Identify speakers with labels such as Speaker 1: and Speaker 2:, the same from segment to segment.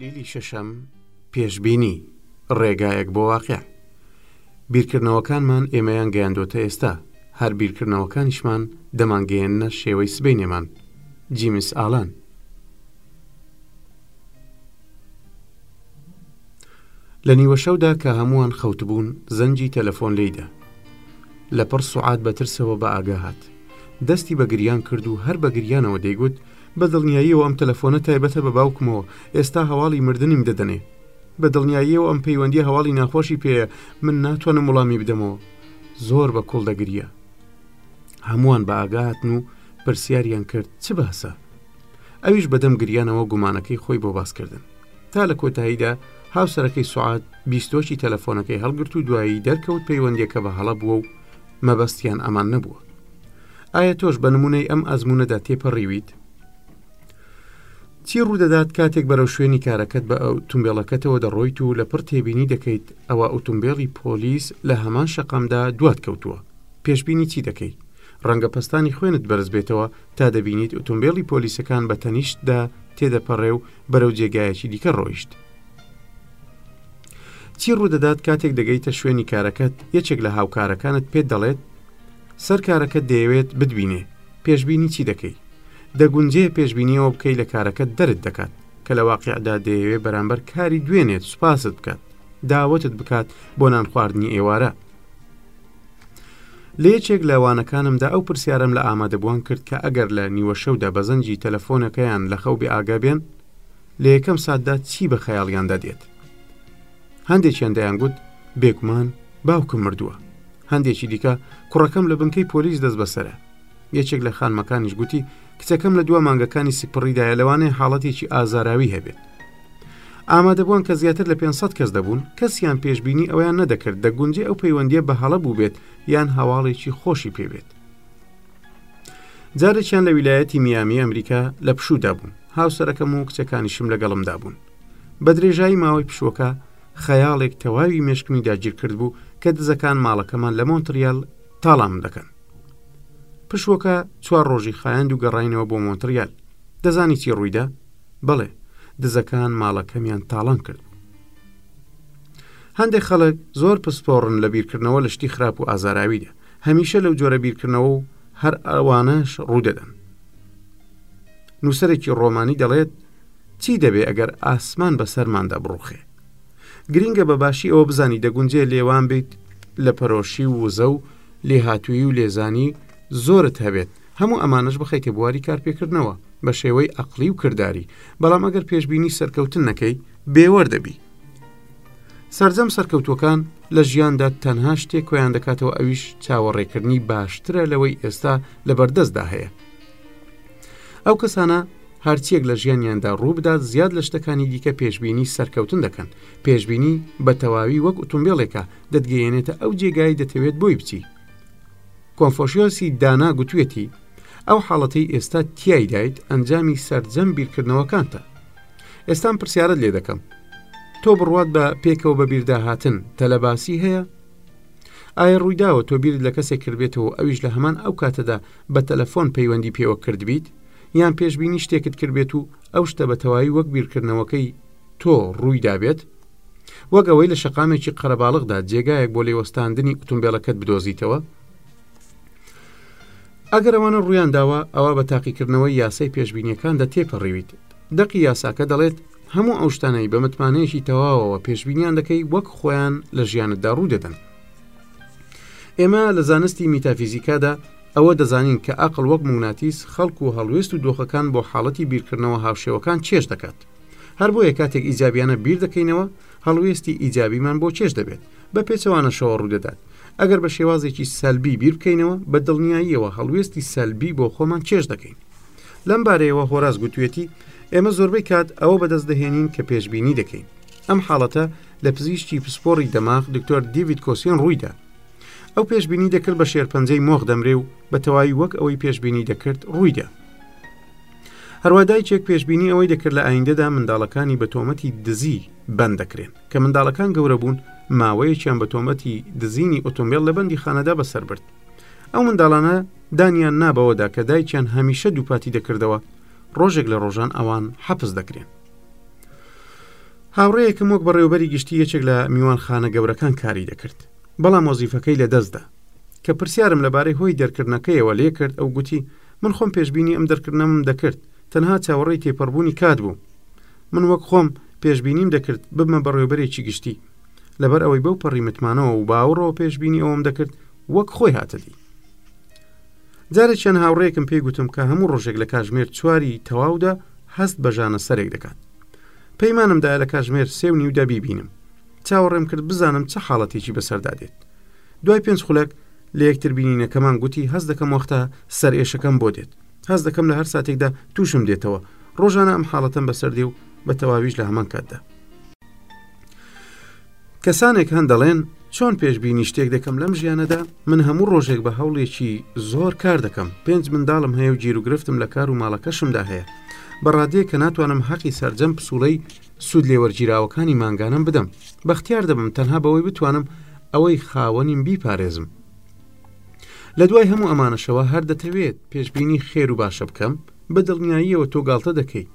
Speaker 1: کلیلی شەشەم پێشببینی ڕێگایەک بۆ واقع بیرکردنەوەکانمان ئێمەیان گەیاندۆتە ئێستا هەر بیرکردنەوەکانیشمان دەمانگەیەنە شێوەی سبینێمان جیمس ئالان لە نیوە شەودا کە هەمووان خەوتبوون زەنجی تەلەفۆن لیدا لە پڕ سوعات بەترسەوە بە ئاگا هات دەستی بە گریان کرد و هەر بە گریانەوە دەیگوت بە دڵنیاییەوە ئەم تەلەفۆنە تایبەتە بە باوکمەوە ئێستا هەواڵی مردنیم دەدەنێ بە دڵنیاییەوە ئەم پەیوەندی هەواڵی ناخۆشی پێەیە من ناتوانم وڵامی بدەمەوە زۆر بە کوڵ دەگریە هەمووان بە ئاگاتن و پرسیاریان کرد چ باسە ئەویش بەدەم گریانەوە گومانەکەی خۆی بۆ باس کردن تا لە کۆتاییدا هاوسەرەکەی سوعات بیستۆچی تەلەفۆنەکەی هەڵگرت و دوایی دەرکەوت پەیوەندیەکە بە هەڵە بووە و مەبەستیان ئەمان نەبووە ئایا تۆش بە نمونەی ئەم ئەزمونەدا تێپەڕیویت چی ڕوودەدات کاتێک بەرەو شوێنی کارەکەت بە ئەو تومبێڵەکەتەوە دەڕۆیت و لە پڕ تێبینی دەکەیت ئەوە ئۆتومبێڵی پۆلیس لە هەمان شەقامدا دوات کەوتووە پێشببینی چی دەکەیت ڕەنگە پستانی خوێنت بەرز بێتەوە تا دەبینیت ئۆتۆمبێلی پۆلیسەکان بە تەنیشتدا تێدەپەڕێ و بەرەو جێگایەکی دیکە ڕۆیشت چی ڕوودەدات کاتێک دەگەیتە شوێنی کارەکەت یەکێک لە هاوکارەکانت پێت دەڵێت سەر کارەکە دەیەوێت بدبینێ پێشببینی چی دەکەی دەگونجێ پێشببینیەوە بکەی لە کارەکە دەرت دەکات کە لە واقعدا دەیەوێ بەرامبەر کاری دوێنێت سوپاست بکات داوتت بکات بۆ نان خواردنی ئێوارە لە یەکێک لە وانەکانمدا ئەو پرسیارەم لە ئامادەبووان کرد کە ئەگەر لە نیوەشەودا بە زەنگی تەلەفۆنەکەیان لە خەو بێئاگا بێن لە یەکەم ساتدا چی بە خەیاڵیاندا دێت هەندێکیان دەیانگوت بێگومان باوکم مردووە هەندێکی دیکە کوڕەکەم لە بنکەی پۆلیس دەست بەسرە یەکێک لە خانمەکانیش گوتی کچەکەم لە دوا مانگەکانی سیپڕیدایە لەوانەیە حاڵەتێکی ئازاراوی هەبێت ئامادەبووان کە زیاتر لە 500 کەس دەبوون کەسیان پێشببینی ئەویان نەدەکرد دەگونجی ئەو پەیوەندیە بە هەڵە بووبێت یان هەواڵێکی خۆشی پێبێت جارێکیان لە ویلایەتی میامی ئەمریکا لە پشوودا بووم هاوسەرەکەم و کچەکانیشم لەگەڵمدا بوون بە درێژایی ماوەی پشوەکە خەیاڵێک تەواوی مشکمی داگیر کرد بوو کە دزەکان ماڵەکەمان لە مۆنتریال تاڵام دەکەن پشوەکە چوار ڕۆژی خایاند و گەڕینەوە بۆ مۆنتریال دەزانی چی ڕوویدا بەڵێ دزەکان ماڵەکەمیان تاڵان کرد هەندێک خەڵک زۆر پسپۆڕن لە بیرکردنەوە لە شتی خراپ و ئازاراویدا هەمیشە لەو جۆرە بیرکردنەوە و هەر ئەوانەش ڕوودەدەن نووسەرێکی ڕۆمانی دەڵێت چی دەبێ ئەگەر ئاسمان بە سەرماندا بڕوخێ گرینگە بە باشی ئەوە بزانی دەگونجێ لێوان بیت لە پەرۆشی و وزە و لێهاتوویی و لێزانی زۆرت هەبێت، هەموو ئەمانەش بخەیتە بواری کارپێکردنەوە بە شێوەی ئەقڵی و کرداری، بەڵام ئەگەر پێشبینی سەرکەوتن نەکەی، بێوەر دەبی. سەرجەم سەرکەوتووەکان لە ژیاندا تەنها شتێک کۆیان دەکاتەوە ئەویش چاوەڕێکردنی باشترە لەوەی ئێستا لە بەردەستدا هەیە. ئەو کەسانە هەرچیەک لە ژیانیاندا ڕووبدات زیاد لە شتەکانی دیکە پێشببینی سەرکەوتن دەکەن پێشببینی بە تەواوی وەک ئۆتۆمبیلێکە دەتگەیەنێتە ئەو جێگای دەتەوێت بۆی بچی کۆنفۆشیۆسی دانا گوتوێتی ئەو حاڵەتی ئێستا تایدایت ئەنجامی سرجەم بیرکردنەوەکانتە ئێستان پرسیارت لێ دەکەم تۆ بڕوات بە پێکەوە بە بیرداهاتن تەلەباسی هەیە ئایا ڕوویداوە تۆ بیرت لە کەسێک کردبێتەوە ئەویش لە هەمان ئەو کاتەدا بە تەلەفۆن پەیوەندی پێوە کردبیت یان پێشببینی شتێکت کردبێت و ئەو شتە بە تەواوی وەک بیرکردنەوەکەی تۆ ڕووی دابێت، وەک ئەوەی لە شەقامێکی قەرەباڵغدا جێگایەک بۆ لێوەستاندنی ئوتومبێلەکەت بدۆزیتەوە؟ ئەگەر ئەوانە ڕویان داوە ئەوە بە تاقیکردنەوەی یاسای پێشببینیەکاندا تێپەڕیویت دەقی یاساکە دەڵێت هەموو ئەو شتانەی بە متمانەیەکی تەواوەوە پێشببینیان دەکەی وەک خۆیان لە ژیانتدا ڕوو دەدەن ئێمە لە زانستی میتافیزیکادا ئەوە دەزانین کە ئەقل وەک موناتیس خەڵک و هەڵوێست و دۆخەکان بۆ حاڵەتی بیرکردنەوە هاوشێوەکان چێش دەکات هەر بۆیە کاتێک ئیجابیانە بیر دەکەینەوە هەڵوێستی ئیجابیمان بۆ چێژ دەبێت بە پێچەوانەشەوە ڕوودەدات ئەگەر بە شێوازێکی سەلبی بیر بکەینەوە بە دڵنیاییەوە هەڵوێستی سەلبی بۆ خۆمان چێژ دەکەین لەم بارەیەوە هۆراز گوتوێتی ئێمە زۆربەی کات ئەوە بەدەست دەهێنین کە پێشببینی دەکەین ئەم حاڵەتە لە پزیشکی پسپۆڕی دەماغ دکتۆر دیوید کۆسیۆن ڕوویدا ئەو پێشببینی دەکرد بە شێرپەنجەی مۆخ دەمرێ و بە تەواوی وەک ئەوەی پێشببینی دەکرد ڕوویدا هەروا دایکێک پێشبینی ئەوەی دەکرد لە ئایندەدا منداڵەکانی بە تۆمەتی دزی بند دەکرێن کە منداڵەکان گەورە بوون ماوەیەکیان بە تۆمەتی دزینی ئۆتۆمبیل لە بەندی خانەدا بەسەر برد ئەو منداڵانە دانیان نابەوەدا کە دایکیان هەمیشە دووپاتی دەکردەوە ڕۆژێک لە ڕۆژان ئەوان حەپس دەکرێن هاوڕەیەکم وەک بەڕێوبەری گشتی یەکێک لە میوان خانە گەورەکان کاری دەکرد بەڵام وەزیفەکەی لە دەستدا کە پرسیارم لەبارەی هۆی دەرکردنەکەیەوە لێ کرد ئەو گوتی من خۆم پێشبینی ئەم دەرکردنەم دەکرد تەنها چاوەڕێی تێپەڕبوونی کات بووم من وەک خۆم پێشبینیم دەکرد ببمە بەڕێوبەرێکی گشتی لەبەر ئەوەی بەو پەڕی متمانەوە و باوەڕەوە پێشبینی ئەوم دەکرد وەک خۆی هاتەدی جارێکیان هاوڕێکم پێی گوتم کە هەموو ڕۆژێک لە کاژمێر چواری تەواودا هەست بەژانە سەرێک دەکات پەیمانمدایە لە کاژمێر سێ و نیودا بیبینم چاوەڕێم کرد بزانم چه حاڵەتێکی بەسەردا دێت دوای پێنج خولەک لە یەکتر بینینەکەمان گوتی هەست دەکەم وەختە سەرئێشەکەم بۆ دێت هەست دەکەم لە هەر ساتێکدا تووشم دێتەوە ڕۆژانە ئەم حاڵەتەم بەسەر دێ و بە تەواویش لە هەمان کاتدا کەسانێک هەن دەڵێن چۆن پێشببینی شتێک دەکەم لەم ژیانەدا من هەموو ڕۆژێک بە هەوڵێکی زۆر کار دەکەم پێنج منداڵم هەیە و گیرروگرفتم لە کار و ماڵەکەشمدا هەیە بەڕادێ کە ناتوانم حەقی سەررجەم پسوڵەی سوود لێ وەرگیراوەکانی مانگانەم بدەم، بەختیار دەبم تەنها بەوەی بتوانم ئەوەی خاوەنیم بیپارێزم. لە دوای هەموو ئەمانەشەوە هەر دەتەوێت پێشبینی خێر و باشە بکەم، بە دڵنیاییەوە تۆ گاڵتە دەکەی.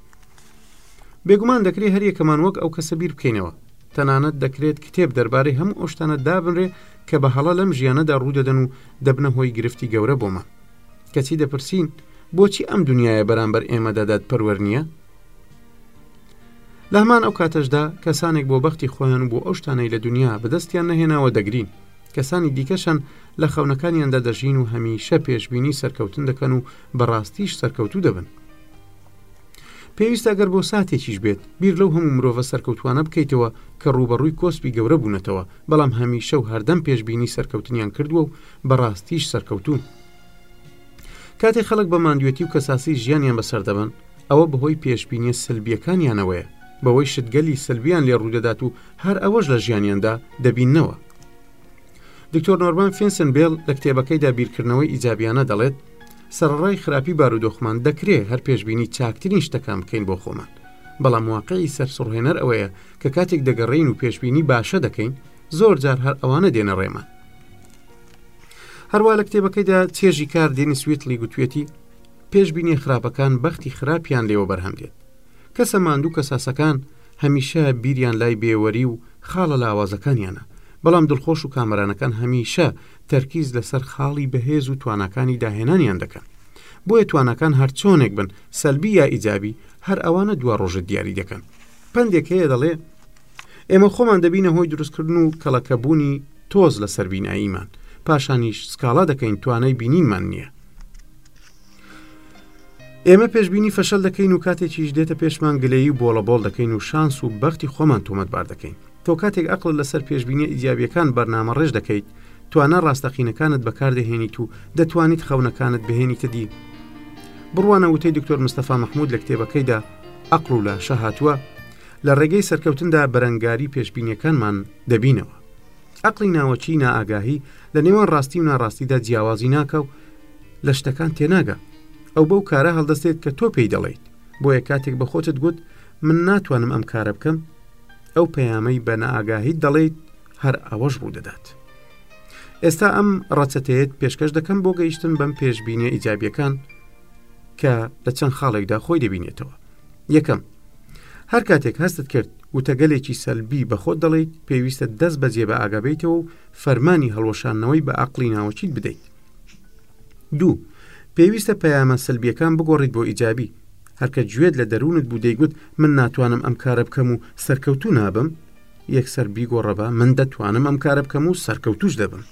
Speaker 1: بێگومان دەکرێت هەریەکەمان وەک ئەو کەسە بیر بکەینەوە، تەنانەت دەکرێت کتێب دەربارەی هەموو ئەو شتانە دابنرێ کە بە هەڵە لەم ژیانەدا ڕوودەدەن و دەبنە هۆی گرفتی گەورە بۆمان. کەچی دەپرسین، بۆچی ئەم دنیایە بەرامبەر ئێمەدا دادپەروەر نییە؟ لە هەمان ئەو کاتەشدا کەسانێک بۆ بەختی خۆیان و بۆ ئەو شتانەی لە دنیا بەدەستیان نەهێناوە دەگرین کەسانی دیکەشن لە خەونەکانیاندا دەژین و هەمیشە پێشببینی سەرکەوتن دەکەن و بەڕاستیش سەرکەوتوو دەبن پێویستە گەر بۆ ساتێکیش بێت بیر لەو هەموو مرۆڤە سەرکەوتوانە بکەیتەوە کە ڕوبەڕووی کۆسپی گەورە بوونەتەوە بەڵام هەمیشە و هەردەم پێشببینی سەرکەوتنیان کردووە و بەڕاستیش سەرکەوتوون کاتێک خەڵک بە ماندوێتی و کەساسی ژیانیان بەسەر دەبەن ئەوە بەهۆی پێشبینیە سلبیەکانیانەوەیە بەوەی شتگەلی سلبیان لێ ڕوودەدات و هەر ئەوەش لە ژیانیاندا دەبینەوە دکتۆر نۆرمان فینسن بێڵ لە کتێبەکەیدا بیرکردنەوەی ئیجابیانە دەڵێت سەرڕای خراپی بارودۆخمان دەکرێ هەر پێشببینی چاکترین شتەکان بکەین بۆ خۆمان بەڵام واقعی سەرسڕهێنەر ئەوەیە کە کاتێک دەگەڕین و پێشببینی باشە دەکەین زۆر جار هەر ئەوانە دێنە ڕێمان هەروە لە کتێبەکەیدا چێژی کار دێنی سویتڵی گوتوێتی پێشببینی خراپەکان بەختی خراپیان لێوە بەرهەم دێت کەسە ماندوو کە ساسەکان هەمیشە بیریان لای بێوەری و خاڵە لاوازەکانیانە بەڵام دڵخۆش و کامەرانەکان هەمیشە تەرکیز لەسەر خاڵی بەهێز و تواناکانی داهێنانیان دەکەن بۆیە توانەکان هەرچۆنێک بن سەلبی یا ئیجابی هەر ئەوانە دوا ڕۆژت دیاری دەکەن پەندێک هەیە دەڵێ، ئێمە خۆمان دەبینە هۆی دروستکردن و کەڵەکەبوونی تۆز لە سەر بیناییمان، پاشانیش سکاڵا دەکەین توانای بینینمان نییە. ئێمە پێشببینی فەشەل دەکەین و کاتێکیش دێتە پێشمان گلەیی و بۆڵە بۆڵ دەکەین و شانس و بەختی خۆمان تۆمەتبار دەکەین تۆ کاتێک ئەقل لەسەر پێشببینی ئیجابیەکان بەرنامە ڕێژ دەکەیت توانا ڕاستەقینەکانت بەکاردەهێنیت و دەتوانیت خەونەکانت بهێنیتە دی بڕوانە وتەی دکتۆر مستەفا مححمود لە کتێبەکەیدا ئەقڵ و لاشە هاتووە، لە ڕێگەی سەرکەوتندا بەرەنگاری پێشبینیەکانمان دەبینەوە. ئەقڵی ناوەکی نائاگاهی لە نێوان ڕاستی و ناڕاستیدا جیاوازی ناکا و لە شتەکان تێناگا. ئەو بەو کارە هەڵدەستێت کە تۆ پێی دەڵێیت. بۆیە کاتێک بە خۆتت گوت من ناتوانم ئەم کارە بکەم، ئەو پەیامەی بە نائاگاهیت دەڵێیت هەر ئەوەش ڕوو دەدات. ئێستا ئەم ڕەچەتەیەت پێشکەش دەکەم بۆ گەیشتن بەم پێشبینیە ئیجابیەکان، کە لە چەند خاڵێکدا خۆی دەبینێتەوە یەکەم هەر کاتێک هەستت کرد وتەگەلێکی سەلبی بە خۆت دەڵیت پێویستە دەست بەجێ بە ئاگابیتەوە و فەرمانی هەڵوەشانەوەی بە ئەقلی ناوەچیت بدەیت دوو پێویستە پەیامە سلبیەکان بگۆڕیت بۆ ئیجابی هەرکە گوێت لە دەروونت بوو دەیگوت من ناتوانم ئەم کارە بکەم و سەرکەوتو نابم یەکسەر بیگۆڕەبە من دەتوانم ئەم کارە بکەم و سەرکەوتوش دەبم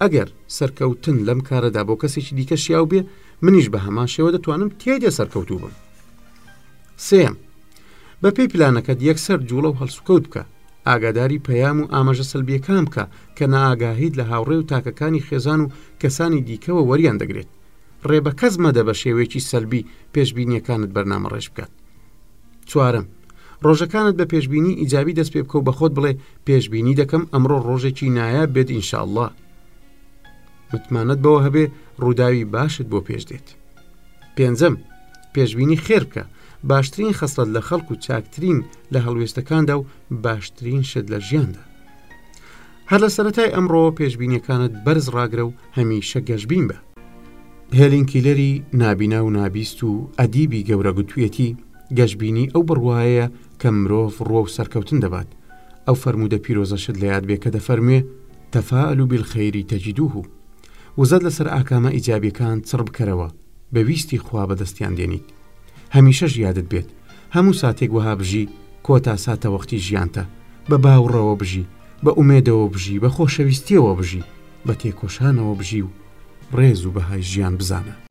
Speaker 1: ئەگەر سەرکەوتن لەم کارەدا بۆ کەسێکی دیکە شیاو بێ منیش بە هەمان شێوە دەتوانم تێدێ سەرکەوتوو بم سێم بە پێی پلانەکەت یەکسەر جوڵە و هەڵسوکەوت بکە ئاگاداری پەیام و ئاماژە سلبیەکان بکە کە ناگاهیت لە هاوڕێ و تاکەکانی خێزان و کەسانی دیکەوە وەریان دەگرێت ڕێ بە کەس مەدە بە شێوەیەکی سەلبی پێشببینیەکانت بەرنامە ڕێژ بکات چوارم ڕۆژەکانت بە پێشببینی ئیجابی دەست پێ بکە و بەخۆت بڵێ پێشببینی دەکەم ئەمڕۆ ڕۆژێکی نایە بێت ئینشاءله متمانەت بەوە هەبێ ڕووداوی باشت بۆ پێش دێت پێنجەم پێشببینی خێر بکە باشترین خەسڵەت لە خەڵک و چاکترین لە هەڵوێستەکاندا و باشترین شت لە ژیاندا هەر لە سەتای ئەمڕۆ پێشببینیەکانت بەرز ڕاگرە و هەمیشە گەشببین بە هێلین کیلەری نابینا و نابیست و ئەدیبی گەورە گوتویەتی گەشببینی ئەو بڕواایە کە مرۆڤ ڕۆ و سەرکەوتن دەبات ئەو فەرموودە پیرۆزەشت لە یادبێ کە دەفەرموێ تفاءلوا بالخیر تجدوه وزەت لەسەر ئاکامە ئیجابیەکان چڕ بکەرەوە بە ویستی خوا بەدەستیان دێنیت هەمیشەش یادت بێت هەموو ساتێک وەها بژی کۆتا ساتە وەختی ژیانتە بە باوڕەوە بژی بە ئومێدەوە بژی بە خۆشەویستیەوە بژی بە تێکۆشانەوە بژی و ڕێز و بەهای ژیان بزانە